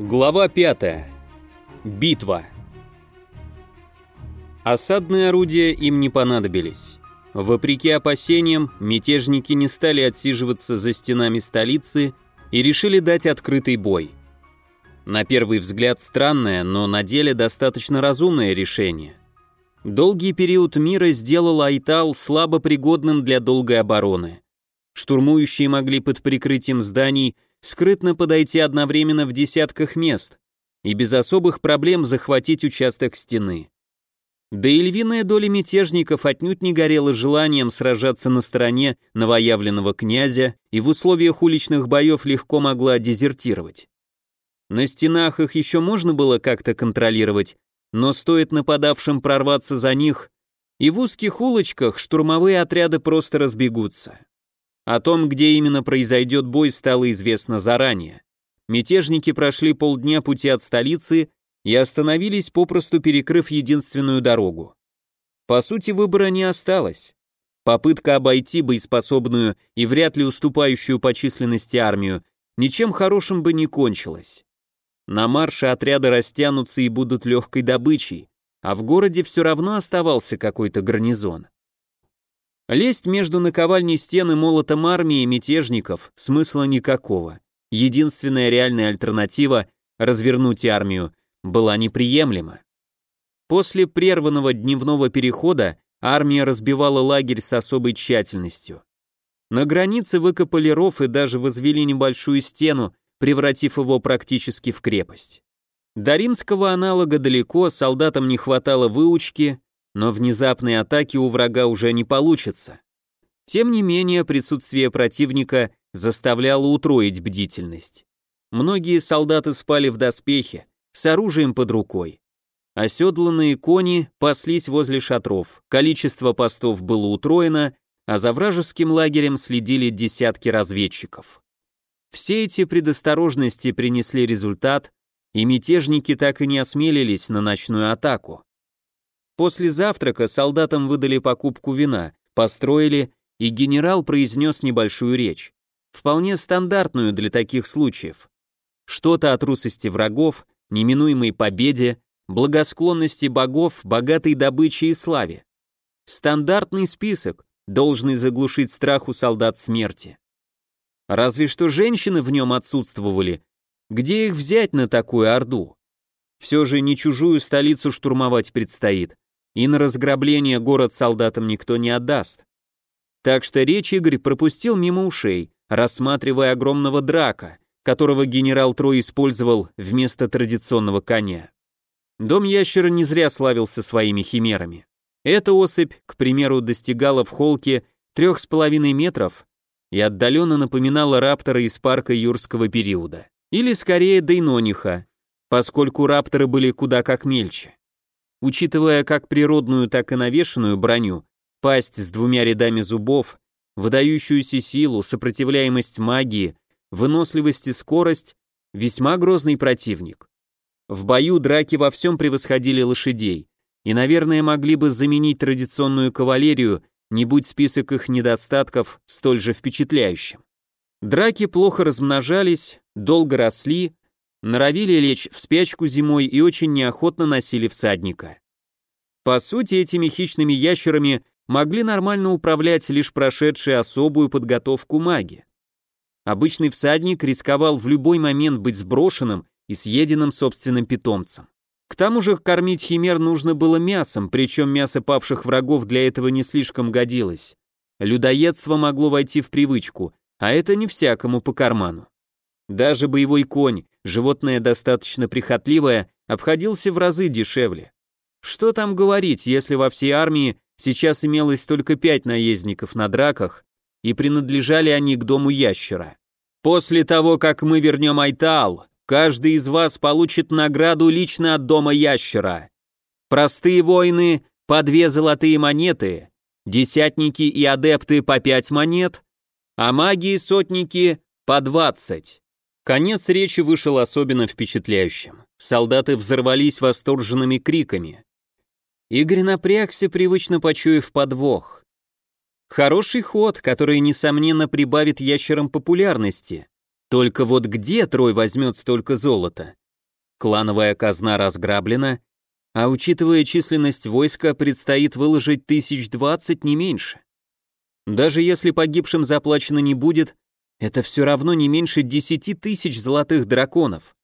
Глава 5. Битва. Осадные орудия им не понадобились. Вопреки опасениям, мятежники не стали отсиживаться за стенами столицы и решили дать открытый бой. На первый взгляд странное, но на деле достаточно разумное решение. Долгий период мира сделал Айтал слабо пригодным для долгой обороны. Штурмующие могли под прикрытием зданий скрытно подойти одновременно в десятках мест и без особых проблем захватить участок стены. Да и львиная доля мятежников отнюдь не горела желанием сражаться на стороне новоявленного князя и в условиях уличных боев легко могла дезертировать. На стенах их еще можно было как-то контролировать, но стоит нападавшим прорваться за них, и в узких улочках штурмовые отряды просто разбегутся. О том, где именно произойдет бой, стало известно заранее. Мятежники прошли полдня пути от столицы и остановились, попросту перекрыв единственную дорогу. По сути, выбора не осталось. Попытка обойти боеспособную и вряд ли уступающую по численности армию ничем хорошим бы не кончилась. На марше отряды растянутся и будут легкой добычей, а в городе все равно оставался какой-то гарнизон. Лезть между наковальней стены молотом армии мятежников смысла никакого. Единственная реальная альтернатива — развернуть армию — была неприемлема. После прерванного дневного перехода армия разбивала лагерь с особой тщательностью. На границе выкопали ров и даже возвели небольшую стену, превратив его практически в крепость. До римского аналога далеко, солдатам не хватало выучки, но внезапной атаки у врага уже не получится. Тем не менее, присутствие противника заставляло утроить бдительность. Многие солдаты спали в доспехе, с оружием под рукой. Оседланные кони паслись возле шатров, количество постов было утроено, а за вражеским лагерем следили десятки разведчиков. Все эти предосторожности принесли результат, и мятежники так и не осмелились на ночную атаку. После завтрака солдатам выдали покупку вина, построили, и генерал произнес небольшую речь. Вполне стандартную для таких случаев. Что-то о трусости врагов, неминуемой победе, благосклонности богов, богатой добыче и славе. Стандартный список, должный заглушить страх у солдат смерти. Разве что женщины в нем отсутствовали. Где их взять на такую орду? Все же не чужую столицу штурмовать предстоит, и на разграбление город солдатам никто не отдаст. Так что речь Игорь пропустил мимо ушей, рассматривая огромного драка, которого генерал Трой использовал вместо традиционного коня. Дом ящера не зря славился своими химерами. Эта особь, к примеру, достигала в холке трех с половиной метров и отдаленно напоминала раптора из парка юрского периода. Или скорее дейнониха, поскольку рапторы были куда как мельче. Учитывая как природную, так и навешенную броню, пасть с двумя рядами зубов, выдающуюся силу, сопротивляемость магии, выносливость и скорость, весьма грозный противник. В бою драки во всем превосходили лошадей, и, наверное, могли бы заменить традиционную кавалерию, не будь список их недостатков столь же впечатляющим. Драки плохо размножались, долго росли, норовили лечь в спячку зимой и очень неохотно носили всадника. По сути, этими хищными ящерами могли нормально управлять лишь прошедшие особую подготовку маги. Обычный всадник рисковал в любой момент быть сброшенным и съеденным собственным питомцем. К тому же кормить химер нужно было мясом, причем мясо павших врагов для этого не слишком годилось. Людоедство могло войти в привычку, а это не всякому по карману. Даже боевой конь, животное достаточно прихотливое, обходился в разы дешевле. Что там говорить, если во всей армии сейчас имелось только пять наездников на драках, и принадлежали они к дому ящера. После того, как мы вернем Айтал, каждый из вас получит награду лично от дома ящера. Простые воины — по две золотые монеты, десятники и адепты по пять монет, а маги и сотники — по двадцать. Конец речи вышел особенно впечатляющим. Солдаты взорвались восторженными криками. Игорь напрягся, привычно почуяв подвох. Хороший ход, который, несомненно, прибавит ящерам популярности. Только вот где Трой возьмет столько золота? клановая казна разграблена, а учитывая численность войска, предстоит выложить тысяч двадцать, не меньше. Даже если погибшим заплачено не будет, это все равно не меньше десяти тысяч золотых драконов.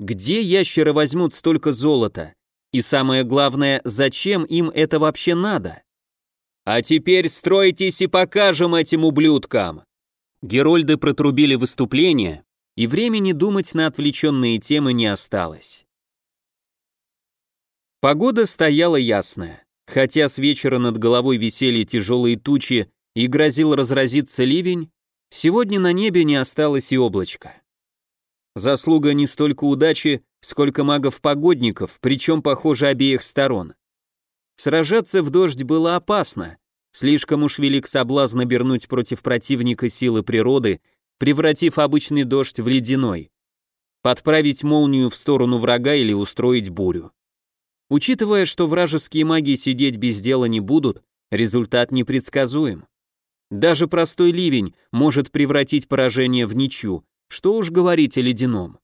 Где ящеры возьмут столько золота? И самое главное, зачем им это вообще надо? А теперь стройтесь и покажем этим ублюдкам. Герольды протрубили выступление, и времени думать на отвлеченные темы не осталось. Погода стояла ясная. Хотя с вечера над головой висели тяжелые тучи и грозил разразиться ливень, сегодня на небе не осталось и облачка. Заслуга не столько удачи, сколько магов-погодников, причем, похоже, обеих сторон. Сражаться в дождь было опасно, слишком уж велик соблазн обернуть против противника силы природы, превратив обычный дождь в ледяной, подправить молнию в сторону врага или устроить бурю. Учитывая, что вражеские маги сидеть без дела не будут, результат непредсказуем. Даже простой ливень может превратить поражение в ничью, что уж говорить о ледяном.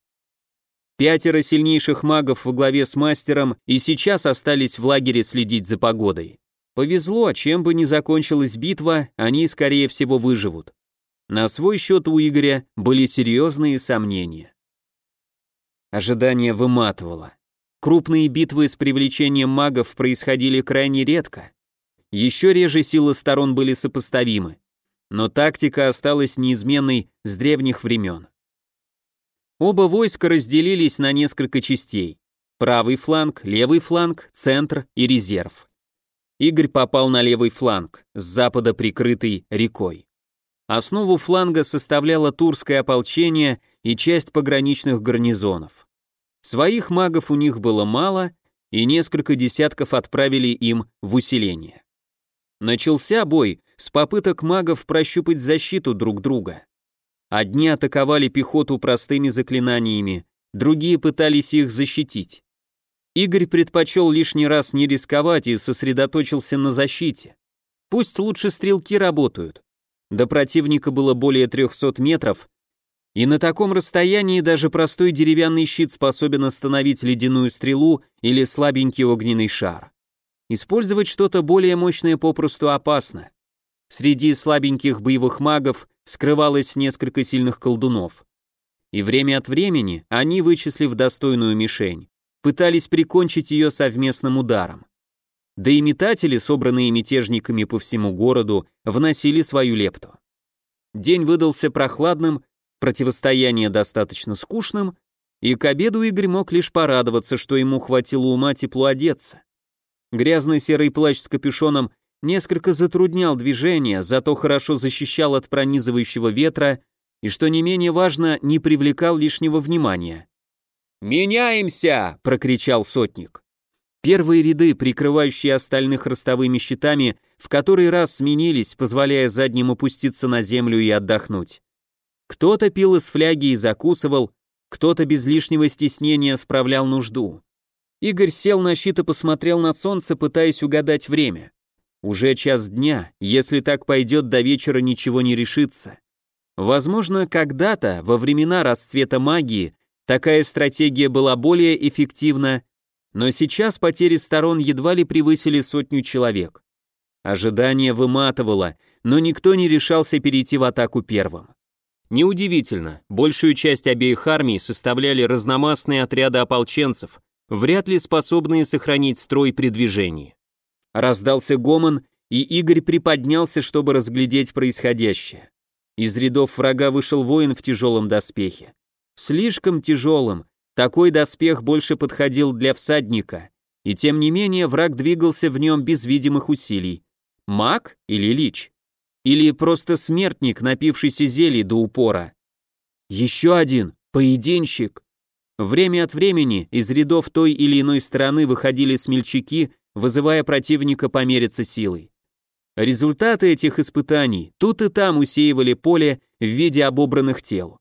Пятеро сильнейших магов во главе с мастером и сейчас остались в лагере следить за погодой. Повезло, чем бы ни закончилась битва, они, скорее всего, выживут. На свой счет у Игоря были серьезные сомнения. Ожидание выматывало. Крупные битвы с привлечением магов происходили крайне редко. Еще реже силы сторон были сопоставимы. Но тактика осталась неизменной с древних времен. Оба войска разделились на несколько частей. Правый фланг, левый фланг, центр и резерв. Игорь попал на левый фланг, с запада прикрытый рекой. Основу фланга составляло турское ополчение и часть пограничных гарнизонов. Своих магов у них было мало, и несколько десятков отправили им в усиление. Начался бой с попыток магов прощупать защиту друг друга. Одни атаковали пехоту простыми заклинаниями, другие пытались их защитить. Игорь предпочел лишний раз не рисковать и сосредоточился на защите. Пусть лучше стрелки работают. До противника было более 300 метров, и на таком расстоянии даже простой деревянный щит способен остановить ледяную стрелу или слабенький огненный шар. Использовать что-то более мощное попросту опасно. Среди слабеньких боевых магов скрывалось несколько сильных колдунов. И время от времени они, вычислив достойную мишень, пытались прикончить ее совместным ударом. Да и метатели, собранные мятежниками по всему городу, вносили свою лепту. День выдался прохладным, Противостояние достаточно скучным, и к обеду Игорь мог лишь порадоваться, что ему хватило ума тепло одеться. Грязный серый плащ с капюшоном несколько затруднял движение, зато хорошо защищал от пронизывающего ветра и, что не менее важно, не привлекал лишнего внимания. «Меняемся!» — прокричал сотник. Первые ряды, прикрывающие остальных ростовыми щитами, в который раз сменились, позволяя задним опуститься на землю и отдохнуть. Кто-то пил из фляги и закусывал, кто-то без лишнего стеснения справлял нужду. Игорь сел на щит и посмотрел на солнце, пытаясь угадать время. Уже час дня, если так пойдет, до вечера ничего не решится. Возможно, когда-то, во времена расцвета магии, такая стратегия была более эффективна, но сейчас потери сторон едва ли превысили сотню человек. Ожидание выматывало, но никто не решался перейти в атаку первым. Неудивительно, большую часть обеих армий составляли разномастные отряды ополченцев, вряд ли способные сохранить строй при движении. Раздался гомон, и Игорь приподнялся, чтобы разглядеть происходящее. Из рядов врага вышел воин в тяжелом доспехе. Слишком тяжелым, такой доспех больше подходил для всадника, и тем не менее враг двигался в нем без видимых усилий. Маг или лич? Или просто смертник, напившийся зелий до упора. Еще один, поединщик. Время от времени из рядов той или иной стороны выходили смельчаки, вызывая противника помериться силой. Результаты этих испытаний тут и там усеивали поле в виде обобранных тел.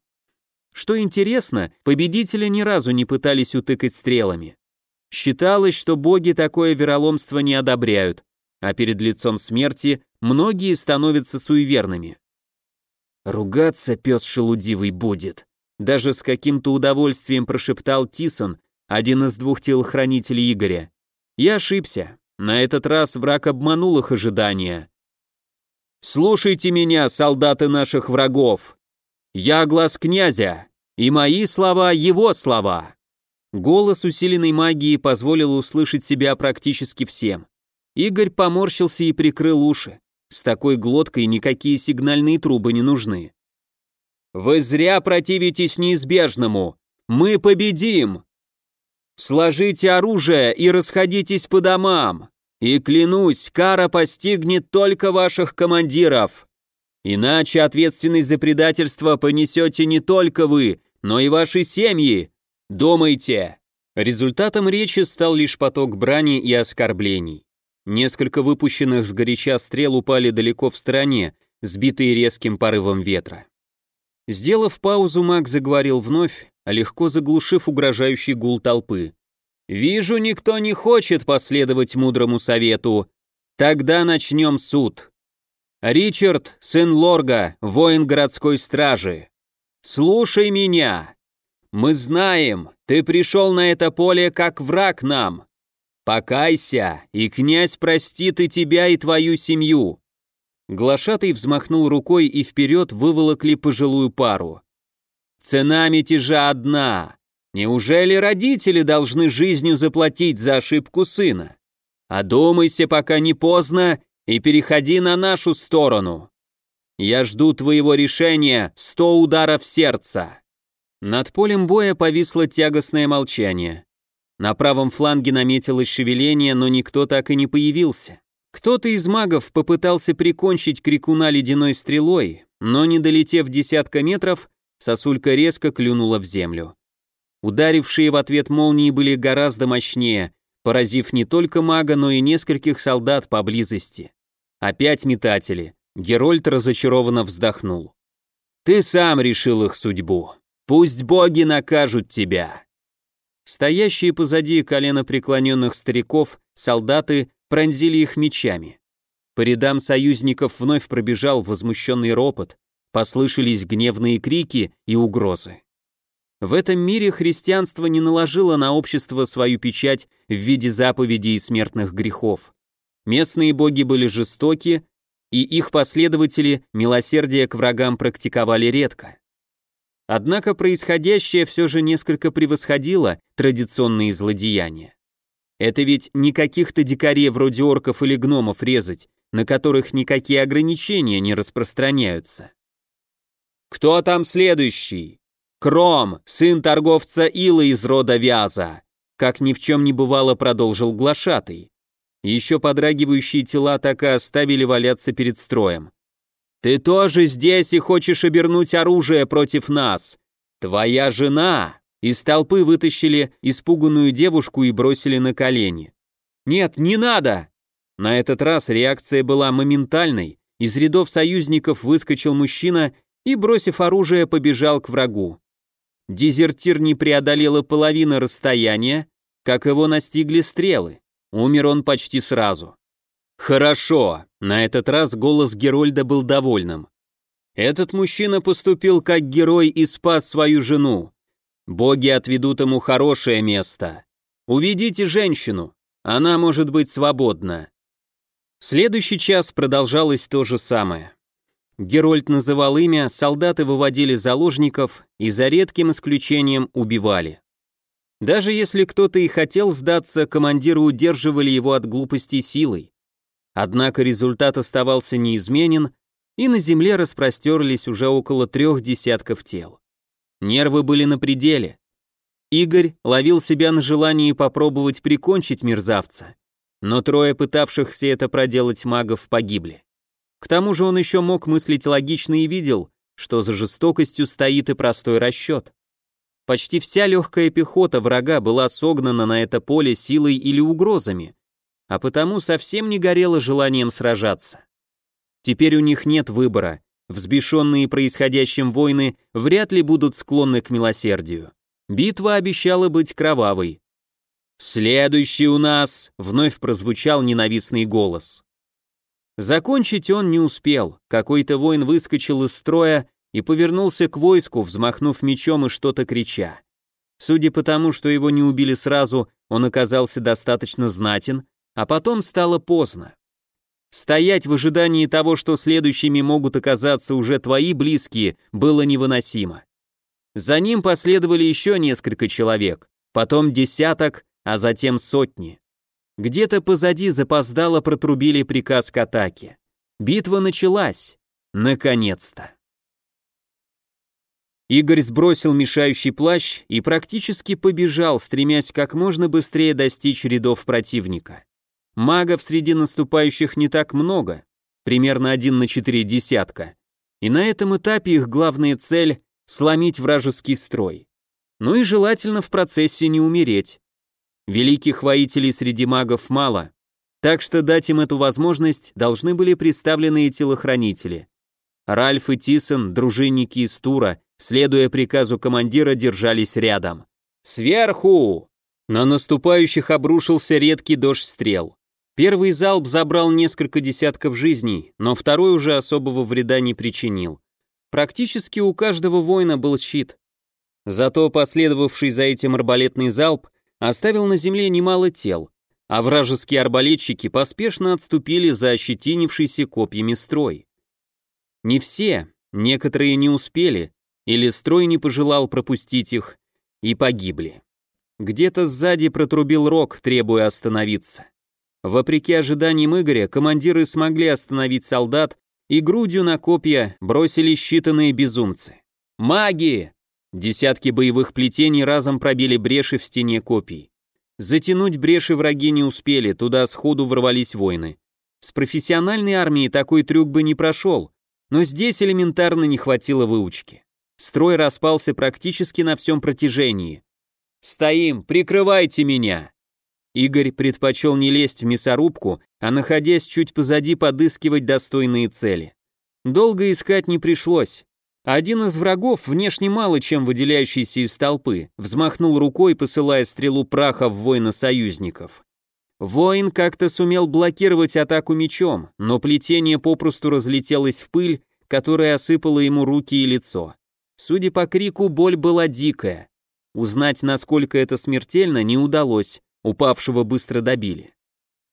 Что интересно, победители ни разу не пытались утыкать стрелами. Считалось, что боги такое вероломство не одобряют, а перед лицом смерти многие становятся суеверными. «Ругаться пес шелудивый будет», даже с каким-то удовольствием прошептал Тисон, один из двух телохранителей Игоря. Я ошибся. На этот раз враг обманул их ожидания. «Слушайте меня, солдаты наших врагов! Я глаз князя, и мои слова — его слова!» Голос усиленной магии позволил услышать себя практически всем. Игорь поморщился и прикрыл уши. С такой глоткой никакие сигнальные трубы не нужны. «Вы зря противитесь неизбежному! Мы победим!» «Сложите оружие и расходитесь по домам!» И клянусь, кара постигнет только ваших командиров. Иначе ответственность за предательство понесете не только вы, но и ваши семьи. Думайте. Результатом речи стал лишь поток брани и оскорблений. Несколько выпущенных с горяча стрел упали далеко в стороне, сбитые резким порывом ветра. Сделав паузу, маг заговорил вновь, легко заглушив угрожающий гул толпы. Вижу, никто не хочет последовать мудрому совету. Тогда начнем суд. Ричард, сын Лорга, воин городской стражи. Слушай меня. Мы знаем, ты пришел на это поле как враг нам. Покайся, и князь простит и тебя, и твою семью. Глашатый взмахнул рукой и вперед выволокли пожилую пару. Цена мятежа одна Неужели родители должны жизнью заплатить за ошибку сына? Одумайся, пока не поздно, и переходи на нашу сторону. Я жду твоего решения, сто ударов сердца. Над полем боя повисло тягостное молчание. На правом фланге наметилось шевеление, но никто так и не появился. Кто-то из магов попытался прикончить крикуна ледяной стрелой, но не долетев десятка метров, сосулька резко клюнула в землю. Ударившие в ответ молнии были гораздо мощнее, поразив не только мага, но и нескольких солдат поблизости. Опять метатели. Герольд разочарованно вздохнул. «Ты сам решил их судьбу. Пусть боги накажут тебя». Стоящие позади колено преклоненных стариков, солдаты пронзили их мечами. По рядам союзников вновь пробежал возмущенный ропот, послышались гневные крики и угрозы. В этом мире христианство не наложило на общество свою печать в виде заповедей и смертных грехов. Местные боги были жестоки, и их последователи милосердие к врагам практиковали редко. Однако происходящее все же несколько превосходило традиционные злодеяния. Это ведь не каких-то дикарей вроде орков или гномов резать, на которых никакие ограничения не распространяются. «Кто там следующий?» Кром, сын торговца Ила из рода Вяза, как ни в чем не бывало, продолжил глашатый. Еще подрагивающие тела так и оставили валяться перед строем. Ты тоже здесь и хочешь обернуть оружие против нас. Твоя жена. Из толпы вытащили испуганную девушку и бросили на колени. Нет, не надо. На этот раз реакция была моментальной. Из рядов союзников выскочил мужчина и, бросив оружие, побежал к врагу. Дезертир не преодолел и половины расстояния, как его настигли стрелы. Умер он почти сразу. Хорошо, на этот раз голос Герольда был довольным. Этот мужчина поступил как герой и спас свою жену. Боги отведут ему хорошее место. Уведите женщину, она может быть свободна. Следующий час продолжалось то же самое. Герольд называл имя, солдаты выводили заложников и за редким исключением убивали. Даже если кто-то и хотел сдаться, командиры удерживали его от глупости силой. Однако результат оставался неизменен, и на земле распростерлись уже около трех десятков тел. Нервы были на пределе. Игорь ловил себя на желании попробовать прикончить мерзавца, но трое пытавшихся это проделать магов погибли. К тому же он еще мог мыслить логично и видел, что за жестокостью стоит и простой расчет. Почти вся легкая пехота врага была согнана на это поле силой или угрозами, а потому совсем не горело желанием сражаться. Теперь у них нет выбора, взбешенные происходящим войны вряд ли будут склонны к милосердию. Битва обещала быть кровавой. «Следующий у нас!» — вновь прозвучал ненавистный голос. Закончить он не успел, какой-то воин выскочил из строя и повернулся к войску, взмахнув мечом и что-то крича. Судя по тому, что его не убили сразу, он оказался достаточно знатен, а потом стало поздно. Стоять в ожидании того, что следующими могут оказаться уже твои близкие, было невыносимо. За ним последовали еще несколько человек, потом десяток, а затем сотни. Где-то позади запоздало протрубили приказ к атаке. Битва началась. Наконец-то. Игорь сбросил мешающий плащ и практически побежал, стремясь как можно быстрее достичь рядов противника. Магов среди наступающих не так много, примерно один на четыре десятка. И на этом этапе их главная цель — сломить вражеский строй. Ну и желательно в процессе не умереть. Великих воителей среди магов мало, так что дать им эту возможность должны были представленные телохранители. Ральф и Тисон, дружинники из Тура, следуя приказу командира, держались рядом. «Сверху!» На наступающих обрушился редкий дождь стрел. Первый залп забрал несколько десятков жизней, но второй уже особого вреда не причинил. Практически у каждого воина был щит. Зато последовавший за этим арбалетный залп оставил на земле немало тел, а вражеские арбалетчики поспешно отступили за ощетинившийся копьями строй. Не все, некоторые не успели, или строй не пожелал пропустить их, и погибли. Где-то сзади протрубил рог, требуя остановиться. Вопреки ожиданиям Игоря, командиры смогли остановить солдат, и грудью на копья бросили считанные безумцы. «Маги!» Десятки боевых плетений разом пробили бреши в стене копий. Затянуть бреши враги не успели, туда сходу ворвались воины. С профессиональной армией такой трюк бы не прошел, но здесь элементарно не хватило выучки. Строй распался практически на всем протяжении. «Стоим, прикрывайте меня!» Игорь предпочел не лезть в мясорубку, а находясь чуть позади подыскивать достойные цели. Долго искать не пришлось. Один из врагов, внешне мало чем выделяющийся из толпы, взмахнул рукой, посылая стрелу праха в воина союзников. Воин как-то сумел блокировать атаку мечом, но плетение попросту разлетелось в пыль, которая осыпала ему руки и лицо. Судя по крику, боль была дикая. Узнать, насколько это смертельно, не удалось, Упавшего быстро добили.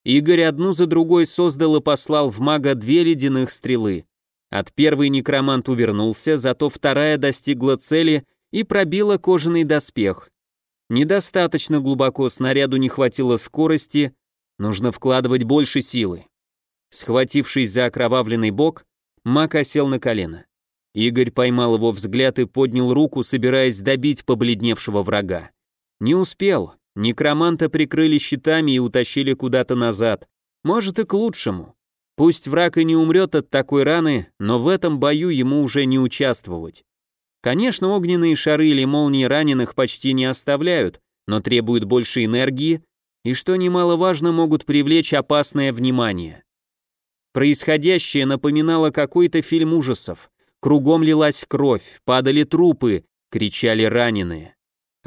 Игорь одну за другой создал и послал в мага две ледяных стрелы. От первой некромант увернулся, зато вторая достигла цели и пробила кожаный доспех. Недостаточно глубоко снаряду не хватило скорости, нужно вкладывать больше силы. Схватившись за окровавленный бок, маг осел на колено. Игорь поймал его взгляд и поднял руку, собираясь добить побледневшего врага. Не успел, Некроманта прикрыли щитами и утащили куда-то назад. Может и к лучшему. Пусть враг и не умрет от такой раны, но в этом бою ему уже не участвовать. Конечно, огненные шары или молнии раненых почти не оставляют, но требуют больше энергии и, что немаловажно, могут привлечь опасное внимание. Происходящее напоминало какой-то фильм ужасов. Кругом лилась кровь, падали трупы, кричали раненые.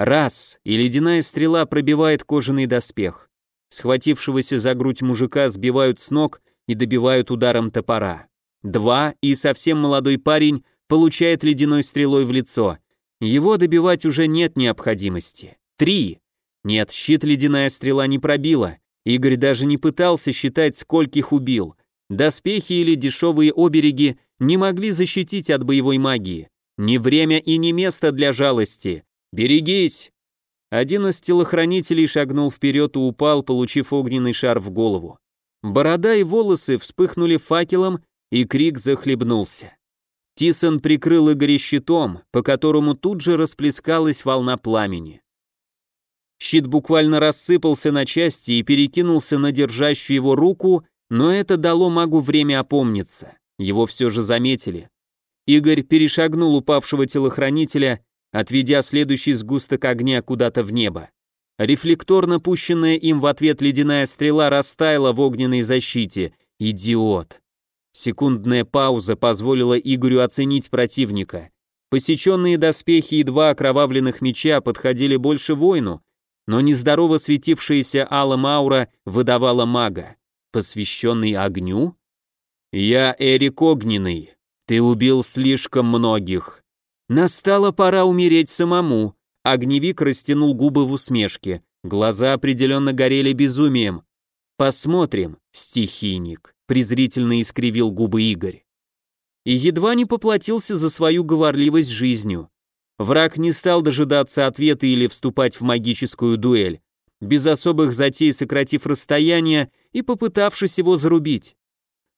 Раз, и ледяная стрела пробивает кожаный доспех. Схватившегося за грудь мужика сбивают с ног и добивают ударом топора. Два, и совсем молодой парень получает ледяной стрелой в лицо. Его добивать уже нет необходимости. Три. Нет, щит ледяная стрела не пробила. Игорь даже не пытался считать, скольких убил. Доспехи или дешевые обереги не могли защитить от боевой магии. Не время и не место для жалости. «Берегись!» Один из телохранителей шагнул вперед и упал, получив огненный шар в голову. Борода и волосы вспыхнули факелом, и крик захлебнулся. Тисон прикрыл Игоря щитом, по которому тут же расплескалась волна пламени. Щит буквально рассыпался на части и перекинулся на держащую его руку, но это дало магу время опомниться. Его все же заметили. Игорь перешагнул упавшего телохранителя отведя следующий сгусток огня куда-то в небо. Рефлекторно пущенная им в ответ ледяная стрела растаяла в огненной защите. Идиот. Секундная пауза позволила Игорю оценить противника. Посеченные доспехи и два окровавленных меча подходили больше воину, но нездорово светившаяся алым аура выдавала мага. Посвященный огню? «Я Эрик Огненный», Ты убил слишком многих. Настала пора умереть самому. Огневик растянул губы в усмешке. Глаза определенно горели безумием. Посмотрим, стихийник, презрительно искривил губы Игорь. И едва не поплатился за свою говорливость жизнью. Враг не стал дожидаться ответа или вступать в магическую дуэль, без особых затей сократив расстояние и попытавшись его зарубить.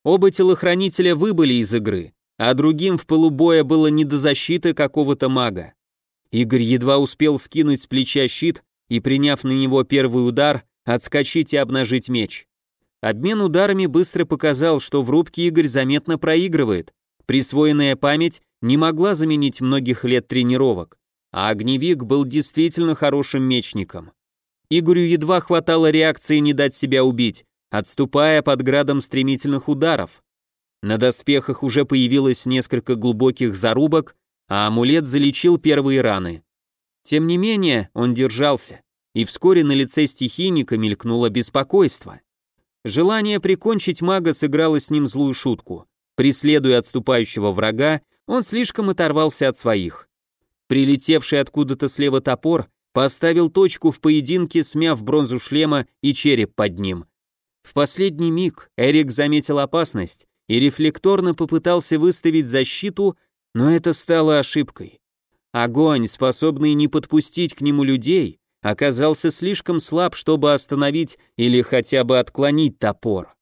Оба телохранителя выбыли из игры, а другим в полубоя было не до защиты какого-то мага. Игорь едва успел скинуть с плеча щит и, приняв на него первый удар, отскочить и обнажить меч. Обмен ударами быстро показал, что в рубке Игорь заметно проигрывает. Присвоенная память не могла заменить многих лет тренировок, а огневик был действительно хорошим мечником. Игорю едва хватало реакции не дать себя убить, отступая под градом стремительных ударов. На доспехах уже появилось несколько глубоких зарубок, а амулет залечил первые раны. Тем не менее, он держался, и вскоре на лице стихийника мелькнуло беспокойство. Желание прикончить мага сыграло с ним злую шутку. Преследуя отступающего врага, он слишком оторвался от своих. Прилетевший откуда-то слева топор поставил точку в поединке, смяв бронзу шлема и череп под ним. В последний миг Эрик заметил опасность и рефлекторно попытался выставить защиту, но это стало ошибкой. Огонь, способный не подпустить к нему людей, оказался слишком слаб, чтобы остановить или хотя бы отклонить топор.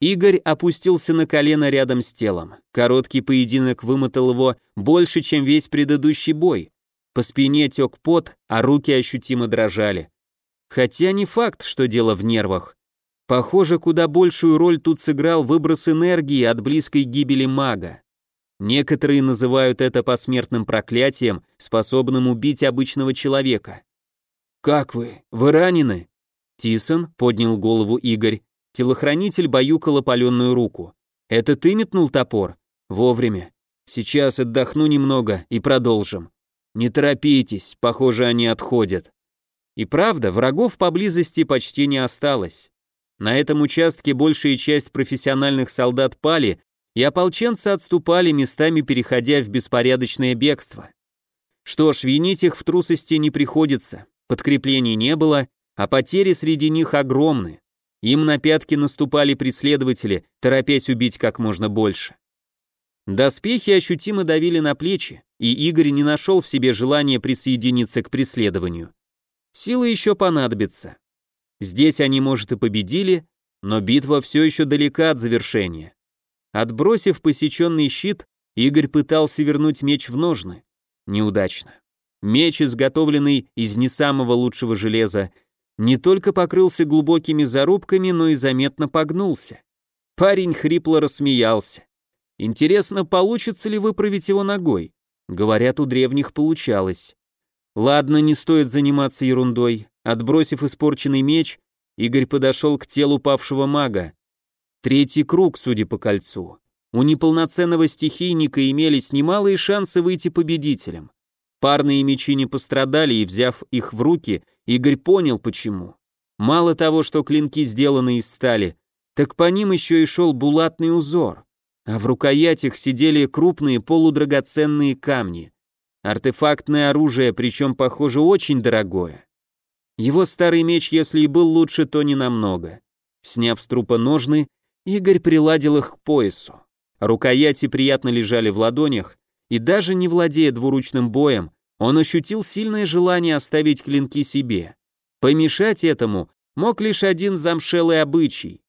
Игорь опустился на колено рядом с телом. Короткий поединок вымотал его больше, чем весь предыдущий бой. По спине тек пот, а руки ощутимо дрожали. Хотя не факт, что дело в нервах. Похоже, куда большую роль тут сыграл выброс энергии от близкой гибели мага. Некоторые называют это посмертным проклятием, способным убить обычного человека. «Как вы? Вы ранены?» Тисон поднял голову Игорь. Телохранитель баюкал опаленную руку. «Это ты метнул топор?» «Вовремя. Сейчас отдохну немного и продолжим». «Не торопитесь, похоже, они отходят». И правда, врагов поблизости почти не осталось. На этом участке большая часть профессиональных солдат пали, и ополченцы отступали, местами переходя в беспорядочное бегство. Что ж, винить их в трусости не приходится, подкреплений не было, а потери среди них огромны. Им на пятки наступали преследователи, торопясь убить как можно больше. Доспехи ощутимо давили на плечи, и Игорь не нашел в себе желания присоединиться к преследованию. Силы еще понадобятся. Здесь они, может, и победили, но битва все еще далека от завершения. Отбросив посеченный щит, Игорь пытался вернуть меч в ножны. Неудачно. Меч, изготовленный из не самого лучшего железа, не только покрылся глубокими зарубками, но и заметно погнулся. Парень хрипло рассмеялся. Интересно, получится ли выправить его ногой? Говорят, у древних получалось. Ладно, не стоит заниматься ерундой. Отбросив испорченный меч, Игорь подошел к телу павшего мага. Третий круг, судя по кольцу. У неполноценного стихийника имелись немалые шансы выйти победителем. Парные мечи не пострадали, и, взяв их в руки, Игорь понял, почему. Мало того, что клинки сделаны из стали, так по ним еще и шел булатный узор, а в рукоятях сидели крупные полудрагоценные камни. Артефактное оружие, причем, похоже, очень дорогое. Его старый меч, если и был лучше, то не намного. Сняв с трупа ножны, Игорь приладил их к поясу. Рукояти приятно лежали в ладонях, и даже не владея двуручным боем, он ощутил сильное желание оставить клинки себе. Помешать этому мог лишь один замшелый обычай.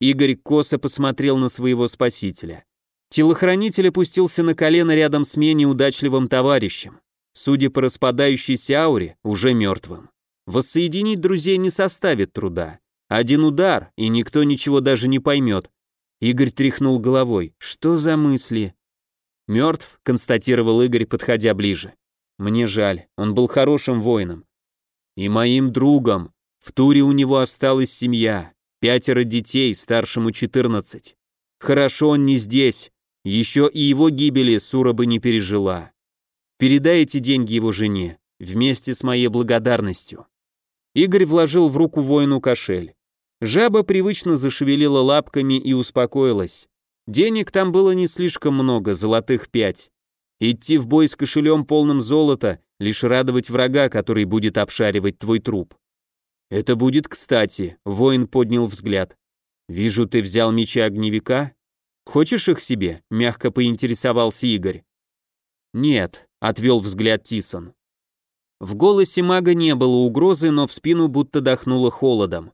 Игорь косо посмотрел на своего спасителя. Телохранитель опустился на колено рядом с менее удачливым товарищем, судя по распадающейся ауре, уже мертвым. Воссоединить друзей не составит труда. Один удар, и никто ничего даже не поймет. Игорь тряхнул головой. Что за мысли? Мертв, констатировал Игорь, подходя ближе. Мне жаль, он был хорошим воином. И моим другом. В туре у него осталась семья, пятеро детей, старшему 14. Хорошо он не здесь, еще и его гибели Сура бы не пережила. Передай эти деньги его жене, вместе с моей благодарностью. Игорь вложил в руку воину кошель. Жаба привычно зашевелила лапками и успокоилась. Денег там было не слишком много, золотых пять. Идти в бой с кошелем полным золота, лишь радовать врага, который будет обшаривать твой труп. Это будет кстати, воин поднял взгляд. Вижу, ты взял мечи огневика. Хочешь их себе? Мягко поинтересовался Игорь. Нет, отвел взгляд Тисон. В голосе мага не было угрозы, но в спину будто дохнуло холодом.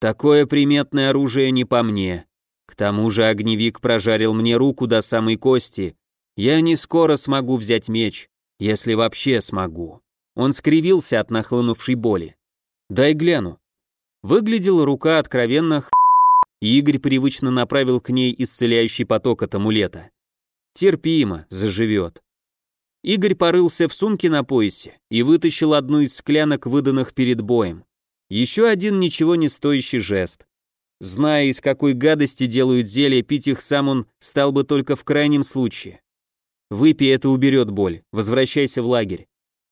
Такое приметное оружие не по мне. К тому же огневик прожарил мне руку до самой кости. Я не скоро смогу взять меч, если вообще смогу. Он скривился от нахлынувшей боли. Дай гляну. Выглядела рука откровенно х... Игорь привычно направил к ней исцеляющий поток от амулета. Терпимо, заживет. Игорь порылся в сумке на поясе и вытащил одну из склянок, выданных перед боем. Еще один ничего не стоящий жест. Зная, из какой гадости делают зелья, пить их сам он стал бы только в крайнем случае. Выпей, это уберет боль. Возвращайся в лагерь.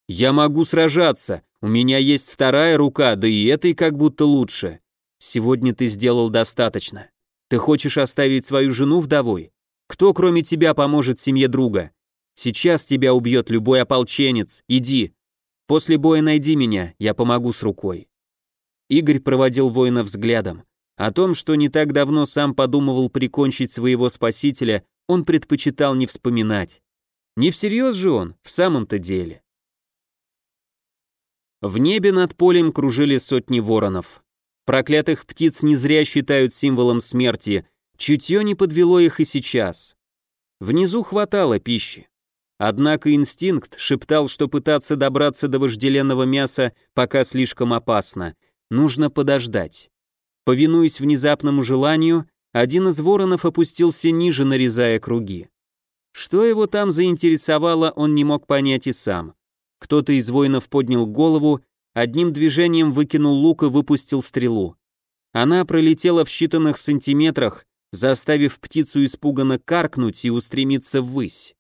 Я могу сражаться. У меня есть вторая рука, да и этой как будто лучше. Сегодня ты сделал достаточно. Ты хочешь оставить свою жену вдовой? Кто, кроме тебя, поможет семье друга? Сейчас тебя убьет любой ополченец. Иди. После боя найди меня, я помогу с рукой. Игорь проводил воина взглядом. О том, что не так давно сам подумывал прикончить своего спасителя, он предпочитал не вспоминать. Не всерьез же он, в самом-то деле. В небе над полем кружили сотни воронов. Проклятых птиц не зря считают символом смерти, чутье не подвело их и сейчас. Внизу хватало пищи. Однако инстинкт шептал, что пытаться добраться до вожделенного мяса пока слишком опасно, нужно подождать. Повинуясь внезапному желанию, один из воронов опустился ниже, нарезая круги. Что его там заинтересовало, он не мог понять и сам. Кто-то из воинов поднял голову, одним движением выкинул лук и выпустил стрелу. Она пролетела в считанных сантиметрах, заставив птицу испуганно каркнуть и устремиться ввысь.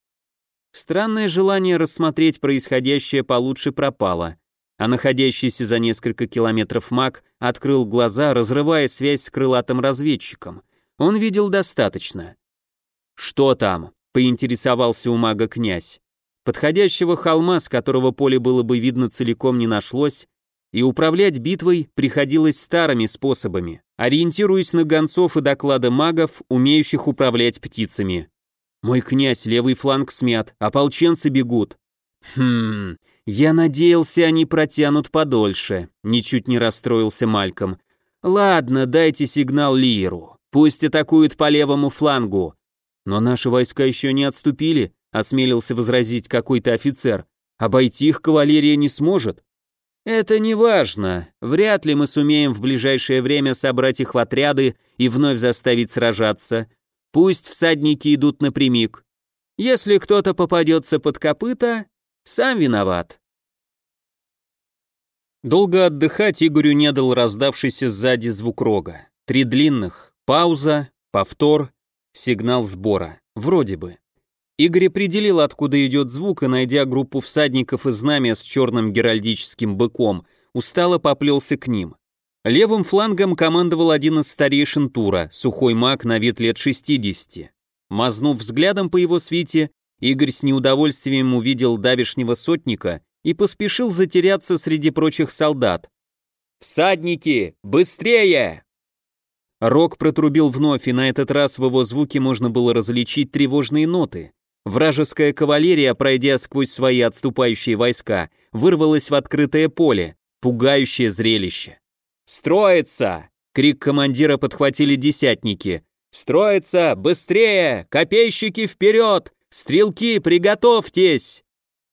Странное желание рассмотреть происходящее получше пропало а находящийся за несколько километров маг открыл глаза, разрывая связь с крылатым разведчиком. Он видел достаточно. «Что там?» — поинтересовался у мага князь. Подходящего холма, с которого поле было бы видно целиком, не нашлось, и управлять битвой приходилось старыми способами, ориентируясь на гонцов и доклады магов, умеющих управлять птицами. «Мой князь, левый фланг смят, ополченцы бегут». «Хм, я надеялся, они протянут подольше, ничуть не расстроился Мальком. Ладно, дайте сигнал Лиру. Пусть атакуют по левому флангу. Но наши войска еще не отступили, осмелился возразить какой-то офицер. Обойти их кавалерия не сможет. Это не важно. Вряд ли мы сумеем в ближайшее время собрать их в отряды и вновь заставить сражаться. Пусть всадники идут напрямик. Если кто-то попадется под копыта, сам виноват. Долго отдыхать Игорю не дал раздавшийся сзади звук рога. Три длинных, пауза, повтор, сигнал сбора. Вроде бы. Игорь определил, откуда идет звук, и, найдя группу всадников и знамя с черным геральдическим быком, устало поплелся к ним. Левым флангом командовал один из старейшин Тура, сухой маг на вид лет 60. Мазнув взглядом по его свите, Игорь с неудовольствием увидел давишнего сотника и поспешил затеряться среди прочих солдат. «Всадники, быстрее!» Рок протрубил вновь, и на этот раз в его звуке можно было различить тревожные ноты. Вражеская кавалерия, пройдя сквозь свои отступающие войска, вырвалась в открытое поле, пугающее зрелище. «Строится!» — крик командира подхватили десятники. «Строится! Быстрее! Копейщики вперед! «Стрелки, приготовьтесь!»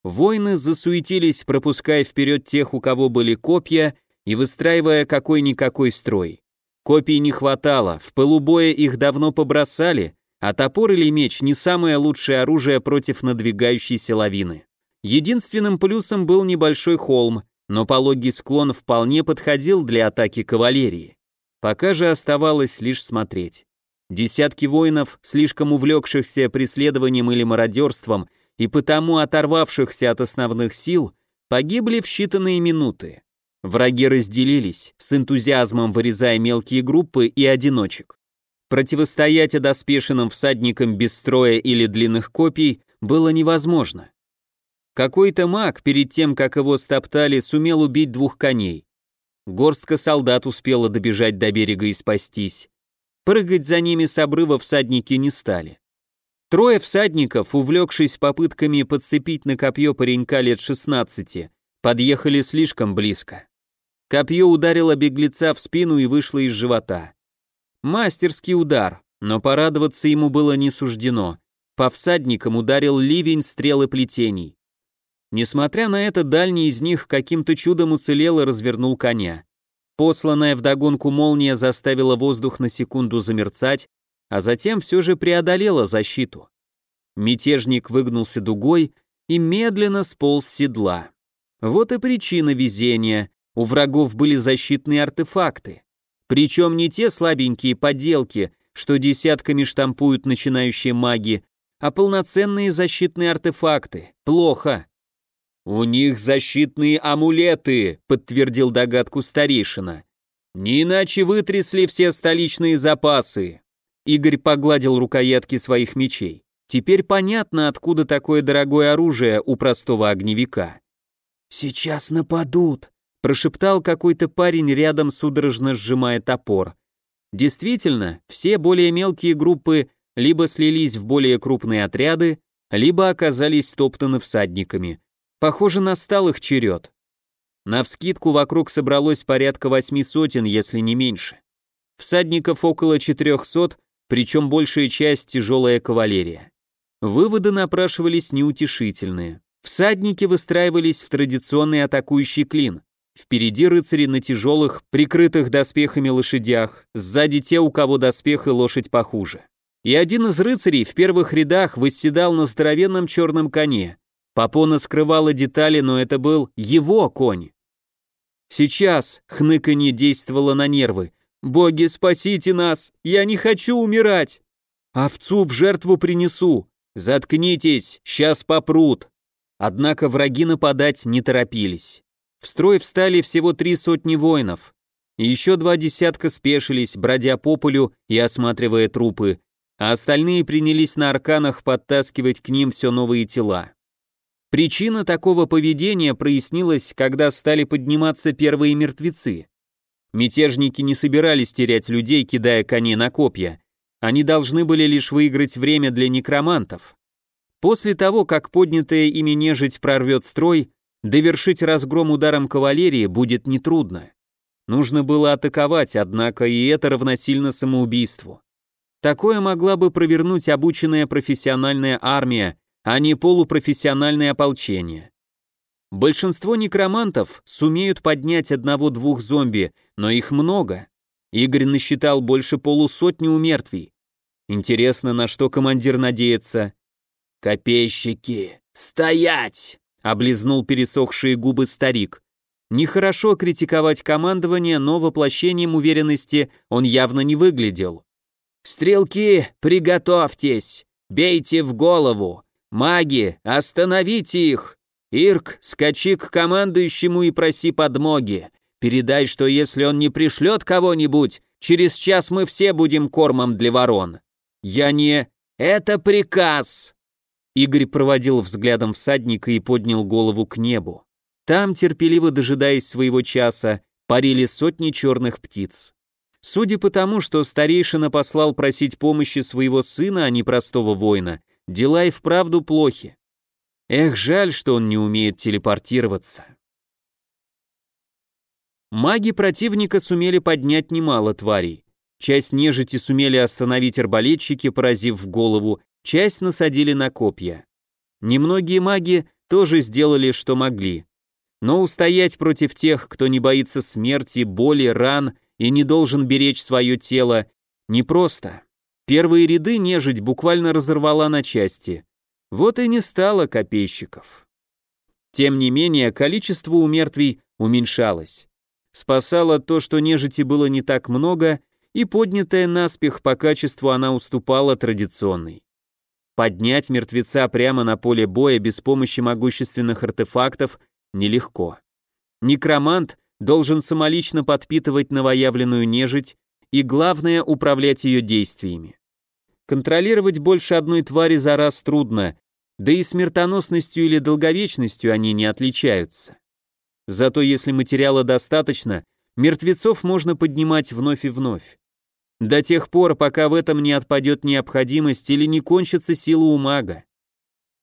Воины засуетились, пропуская вперед тех, у кого были копья, и выстраивая какой-никакой строй. Копий не хватало, в пылу боя их давно побросали, а топор или меч не самое лучшее оружие против надвигающейся лавины. Единственным плюсом был небольшой холм, но пологий склон вполне подходил для атаки кавалерии. Пока же оставалось лишь смотреть. Десятки воинов, слишком увлекшихся преследованием или мародерством и потому оторвавшихся от основных сил, погибли в считанные минуты. Враги разделились, с энтузиазмом вырезая мелкие группы и одиночек. Противостоять одоспешенным всадникам без строя или длинных копий было невозможно. Какой-то маг, перед тем, как его стоптали, сумел убить двух коней. Горстка солдат успела добежать до берега и спастись. Прыгать за ними с обрыва всадники не стали. Трое всадников, увлекшись попытками подцепить на копье паренька лет 16, подъехали слишком близко. Копье ударило беглеца в спину и вышло из живота. Мастерский удар, но порадоваться ему было не суждено. По всадникам ударил ливень стрел и плетений. Несмотря на это, дальний из них каким-то чудом уцелел и развернул коня. Посланная вдогонку молния заставила воздух на секунду замерцать, а затем все же преодолела защиту. Мятежник выгнулся дугой и медленно сполз с седла. Вот и причина везения. У врагов были защитные артефакты. Причем не те слабенькие подделки, что десятками штампуют начинающие маги, а полноценные защитные артефакты. Плохо. «У них защитные амулеты», — подтвердил догадку старейшина. «Не иначе вытрясли все столичные запасы». Игорь погладил рукоятки своих мечей. Теперь понятно, откуда такое дорогое оружие у простого огневика. «Сейчас нападут», — прошептал какой-то парень рядом, судорожно сжимая топор. Действительно, все более мелкие группы либо слились в более крупные отряды, либо оказались топтаны всадниками. Похоже, настал их черед. Навскидку вокруг собралось порядка восьми сотен, если не меньше. Всадников около четырехсот, причем большая часть тяжелая кавалерия. Выводы напрашивались неутешительные. Всадники выстраивались в традиционный атакующий клин. Впереди рыцари на тяжелых, прикрытых доспехами лошадях, сзади те, у кого доспех и лошадь похуже. И один из рыцарей в первых рядах восседал на здоровенном черном коне, Попона скрывала детали, но это был его конь. Сейчас хныканье действовало на нервы. «Боги, спасите нас! Я не хочу умирать! Овцу в жертву принесу! Заткнитесь, сейчас попрут!» Однако враги нападать не торопились. В строй встали всего три сотни воинов. Еще два десятка спешились, бродя по полю и осматривая трупы, а остальные принялись на арканах подтаскивать к ним все новые тела. Причина такого поведения прояснилась, когда стали подниматься первые мертвецы. Мятежники не собирались терять людей, кидая коней на копья. Они должны были лишь выиграть время для некромантов. После того, как поднятая ими нежить прорвет строй, довершить разгром ударом кавалерии будет нетрудно. Нужно было атаковать, однако и это равносильно самоубийству. Такое могла бы провернуть обученная профессиональная армия, а не полупрофессиональное ополчение. Большинство некромантов сумеют поднять одного-двух зомби, но их много. Игорь насчитал больше полусотни умертвий. Интересно, на что командир надеется? «Копейщики! Стоять!» — облизнул пересохшие губы старик. Нехорошо критиковать командование, но воплощением уверенности он явно не выглядел. «Стрелки, приготовьтесь! Бейте в голову! «Маги, остановите их! Ирк, скачи к командующему и проси подмоги. Передай, что если он не пришлет кого-нибудь, через час мы все будем кормом для ворон. Я не... Это приказ!» Игорь проводил взглядом всадника и поднял голову к небу. Там, терпеливо дожидаясь своего часа, парили сотни черных птиц. Судя по тому, что старейшина послал просить помощи своего сына, а не простого воина, Дела и вправду плохи. Эх, жаль, что он не умеет телепортироваться. Маги противника сумели поднять немало тварей. Часть нежити сумели остановить арбалетчики, поразив в голову, часть насадили на копья. Немногие маги тоже сделали, что могли. Но устоять против тех, кто не боится смерти, боли, ран и не должен беречь свое тело, непросто. Первые ряды нежить буквально разорвала на части. Вот и не стало копейщиков. Тем не менее, количество умертвий уменьшалось. Спасало то, что нежити было не так много, и поднятая наспех по качеству она уступала традиционной. Поднять мертвеца прямо на поле боя без помощи могущественных артефактов нелегко. Некромант должен самолично подпитывать новоявленную нежить и, главное, управлять ее действиями. Контролировать больше одной твари за раз трудно, да и смертоносностью или долговечностью они не отличаются. Зато если материала достаточно, мертвецов можно поднимать вновь и вновь. До тех пор, пока в этом не отпадет необходимость или не кончится сила у мага.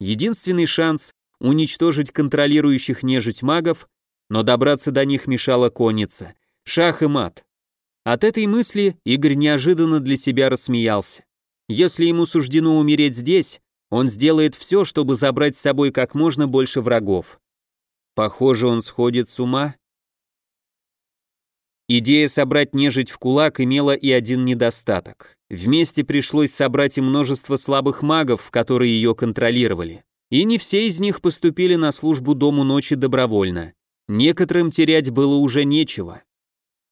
Единственный шанс — уничтожить контролирующих нежить магов, но добраться до них мешала конница. Шах и мат. От этой мысли Игорь неожиданно для себя рассмеялся. Если ему суждено умереть здесь, он сделает все, чтобы забрать с собой как можно больше врагов. Похоже, он сходит с ума. Идея собрать нежить в кулак имела и один недостаток. Вместе пришлось собрать и множество слабых магов, которые ее контролировали. И не все из них поступили на службу Дому Ночи добровольно. Некоторым терять было уже нечего.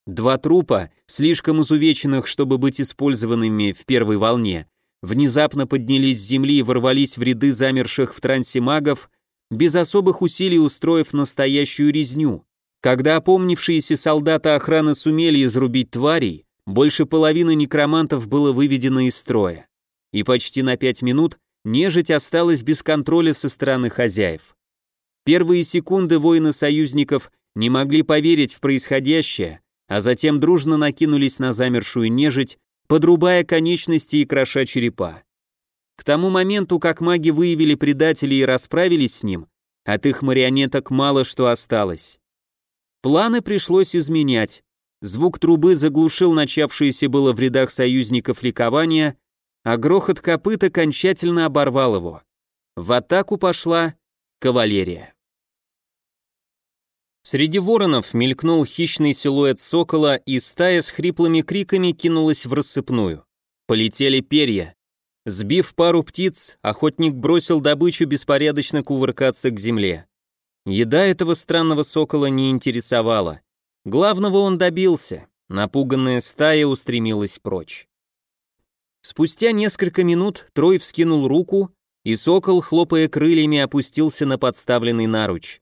Два трупа, слишком изувеченных, чтобы быть использованными в первой волне, внезапно поднялись с земли и ворвались в ряды замерших в трансе магов, без особых усилий устроив настоящую резню. Когда опомнившиеся солдаты охраны сумели изрубить тварей, больше половины некромантов было выведено из строя. И почти на пять минут нежить осталась без контроля со стороны хозяев. Первые секунды воины союзников не могли поверить в происходящее, а затем дружно накинулись на замершую нежить, подрубая конечности и кроша черепа. К тому моменту, как маги выявили предателей и расправились с ним, от их марионеток мало что осталось. Планы пришлось изменять. Звук трубы заглушил начавшееся было в рядах союзников ликование, а грохот копыт окончательно оборвал его. В атаку пошла кавалерия. Среди воронов мелькнул хищный силуэт сокола, и стая с хриплыми криками кинулась в рассыпную. Полетели перья. Сбив пару птиц, охотник бросил добычу беспорядочно кувыркаться к земле. Еда этого странного сокола не интересовала. Главного он добился. Напуганная стая устремилась прочь. Спустя несколько минут Трой вскинул руку, и сокол, хлопая крыльями, опустился на подставленный наруч.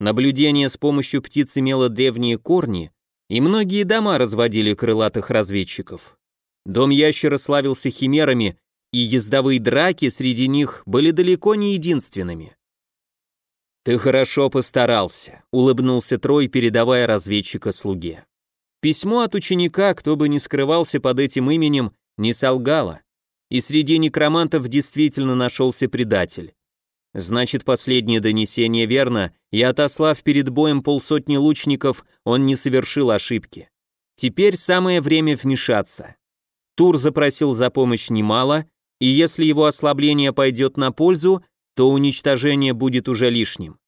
Наблюдение с помощью птиц имело древние корни, и многие дома разводили крылатых разведчиков. Дом ящера славился химерами, и ездовые драки среди них были далеко не единственными. «Ты хорошо постарался», — улыбнулся Трой, передавая разведчика слуге. Письмо от ученика, кто бы ни скрывался под этим именем, не солгало. И среди некромантов действительно нашелся предатель. Значит, последнее донесение верно, и отослав перед боем полсотни лучников, он не совершил ошибки. Теперь самое время вмешаться. Тур запросил за помощь немало, и если его ослабление пойдет на пользу, то уничтожение будет уже лишним.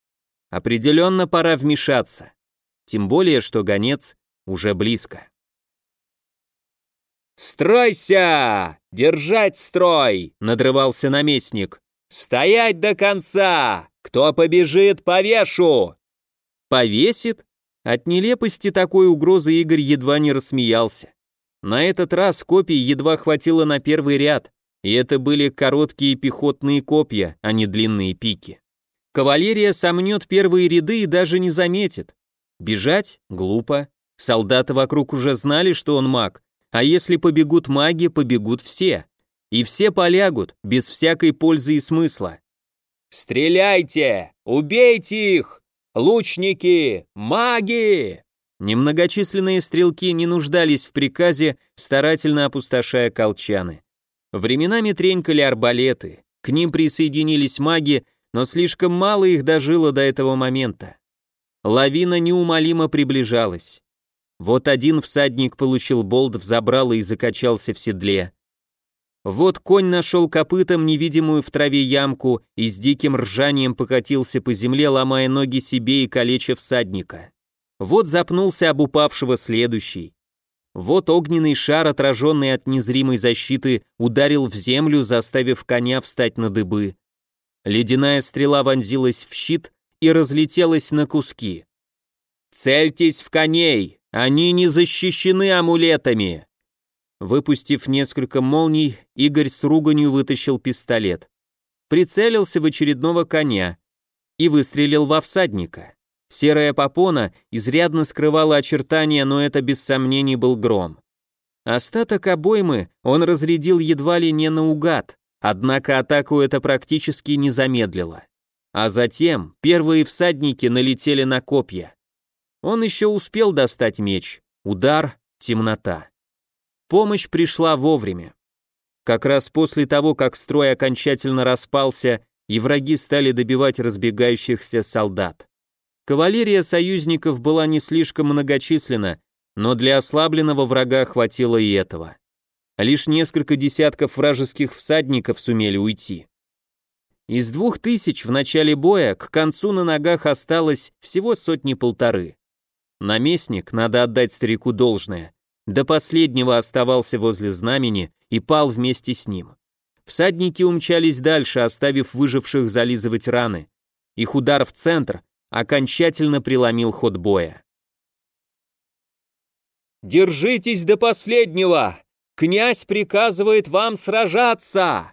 Определенно пора вмешаться. Тем более, что гонец уже близко. «Стройся! Держать строй!» — надрывался наместник. «Стоять до конца! Кто побежит, повешу!» «Повесит?» От нелепости такой угрозы Игорь едва не рассмеялся. На этот раз копий едва хватило на первый ряд, и это были короткие пехотные копья, а не длинные пики. Кавалерия сомнет первые ряды и даже не заметит. Бежать? Глупо. Солдаты вокруг уже знали, что он маг, а если побегут маги, побегут все. И все полягут, без всякой пользы и смысла. «Стреляйте! Убейте их! Лучники! Маги!» Немногочисленные стрелки не нуждались в приказе, старательно опустошая колчаны. Временами тренькали арбалеты, к ним присоединились маги, но слишком мало их дожило до этого момента. Лавина неумолимо приближалась. Вот один всадник получил болт в забрало и закачался в седле. Вот конь нашел копытом невидимую в траве ямку и с диким ржанием покатился по земле, ломая ноги себе и калеча всадника. Вот запнулся об упавшего следующий. Вот огненный шар, отраженный от незримой защиты, ударил в землю, заставив коня встать на дыбы. Ледяная стрела вонзилась в щит и разлетелась на куски. «Цельтесь в коней! Они не защищены амулетами!» Выпустив несколько молний, Игорь с руганью вытащил пистолет. Прицелился в очередного коня и выстрелил во всадника. Серая попона изрядно скрывала очертания, но это без сомнений был гром. Остаток обоймы он разрядил едва ли не наугад, однако атаку это практически не замедлило. А затем первые всадники налетели на копья. Он еще успел достать меч. Удар, темнота. Помощь пришла вовремя. Как раз после того, как строй окончательно распался, и враги стали добивать разбегающихся солдат. Кавалерия союзников была не слишком многочисленна, но для ослабленного врага хватило и этого. Лишь несколько десятков вражеских всадников сумели уйти. Из двух тысяч в начале боя к концу на ногах осталось всего сотни-полторы. Наместник, надо отдать старику должное, до последнего оставался возле знамени и пал вместе с ним. Всадники умчались дальше, оставив выживших зализывать раны. Их удар в центр окончательно преломил ход боя. «Держитесь до последнего! Князь приказывает вам сражаться!»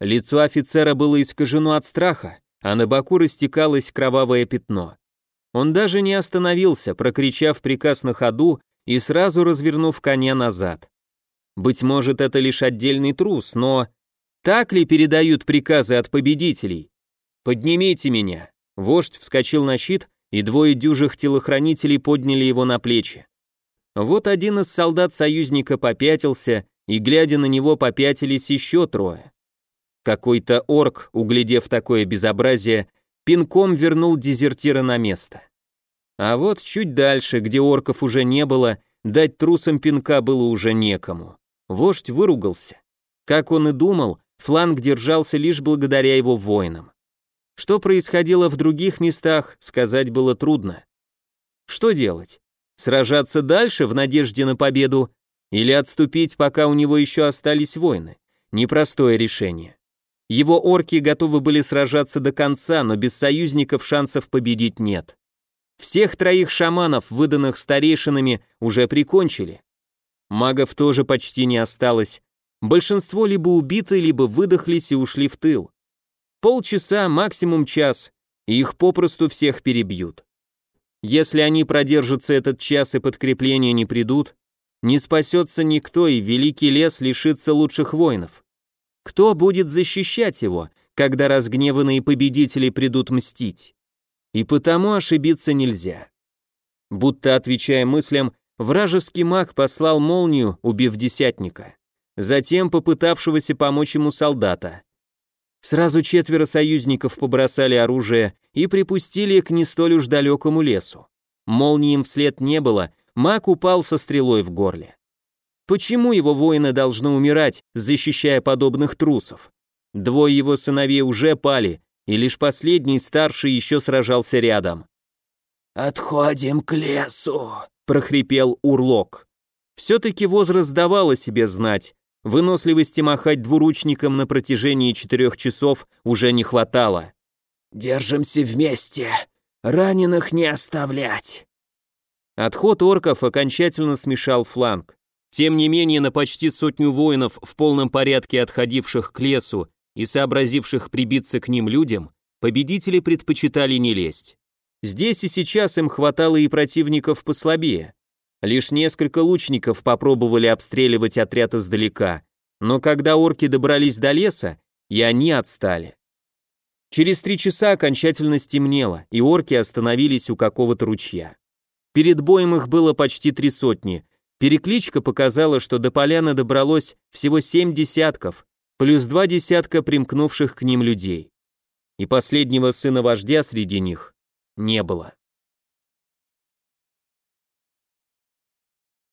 Лицо офицера было искажено от страха, а на боку растекалось кровавое пятно. Он даже не остановился, прокричав приказ на ходу и сразу развернув коня назад. Быть может, это лишь отдельный трус, но... Так ли передают приказы от победителей? «Поднимите меня!» Вождь вскочил на щит, и двое дюжих телохранителей подняли его на плечи. Вот один из солдат союзника попятился, и, глядя на него, попятились еще трое. Какой-то орк, углядев такое безобразие, пинком вернул дезертира на место. А вот чуть дальше, где орков уже не было, дать трусам пинка было уже некому. Вождь выругался. Как он и думал, фланг держался лишь благодаря его воинам. Что происходило в других местах, сказать было трудно. Что делать? Сражаться дальше в надежде на победу или отступить, пока у него еще остались воины? Непростое решение. Его орки готовы были сражаться до конца, но без союзников шансов победить нет. Всех троих шаманов, выданных старейшинами, уже прикончили. Магов тоже почти не осталось. Большинство либо убиты, либо выдохлись и ушли в тыл. Полчаса, максимум час, и их попросту всех перебьют. Если они продержатся этот час и подкрепления не придут, не спасется никто, и Великий лес лишится лучших воинов. Кто будет защищать его, когда разгневанные победители придут мстить? И потому ошибиться нельзя. Будто отвечая мыслям, вражеский маг послал молнию, убив десятника. Затем попытавшегося помочь ему солдата. Сразу четверо союзников побросали оружие и припустили к не столь уж далекому лесу. Молнии им вслед не было, маг упал со стрелой в горле. Почему его воины должны умирать, защищая подобных трусов? Двое его сыновей уже пали, и лишь последний, старший, еще сражался рядом. «Отходим к лесу», — прохрипел Урлок. Все-таки возраст давал о себе знать, выносливости махать двуручником на протяжении четырех часов уже не хватало. «Держимся вместе, раненых не оставлять». Отход орков окончательно смешал фланг. Тем не менее, на почти сотню воинов, в полном порядке отходивших к лесу и сообразивших прибиться к ним людям, победители предпочитали не лезть. Здесь и сейчас им хватало и противников послабее. Лишь несколько лучников попробовали обстреливать отряд издалека, но когда орки добрались до леса, и они отстали. Через три часа окончательно стемнело, и орки остановились у какого-то ручья. Перед боем их было почти три сотни, Перекличка показала, что до поляны добралось всего семь десятков, плюс два десятка примкнувших к ним людей. И последнего сына вождя среди них не было.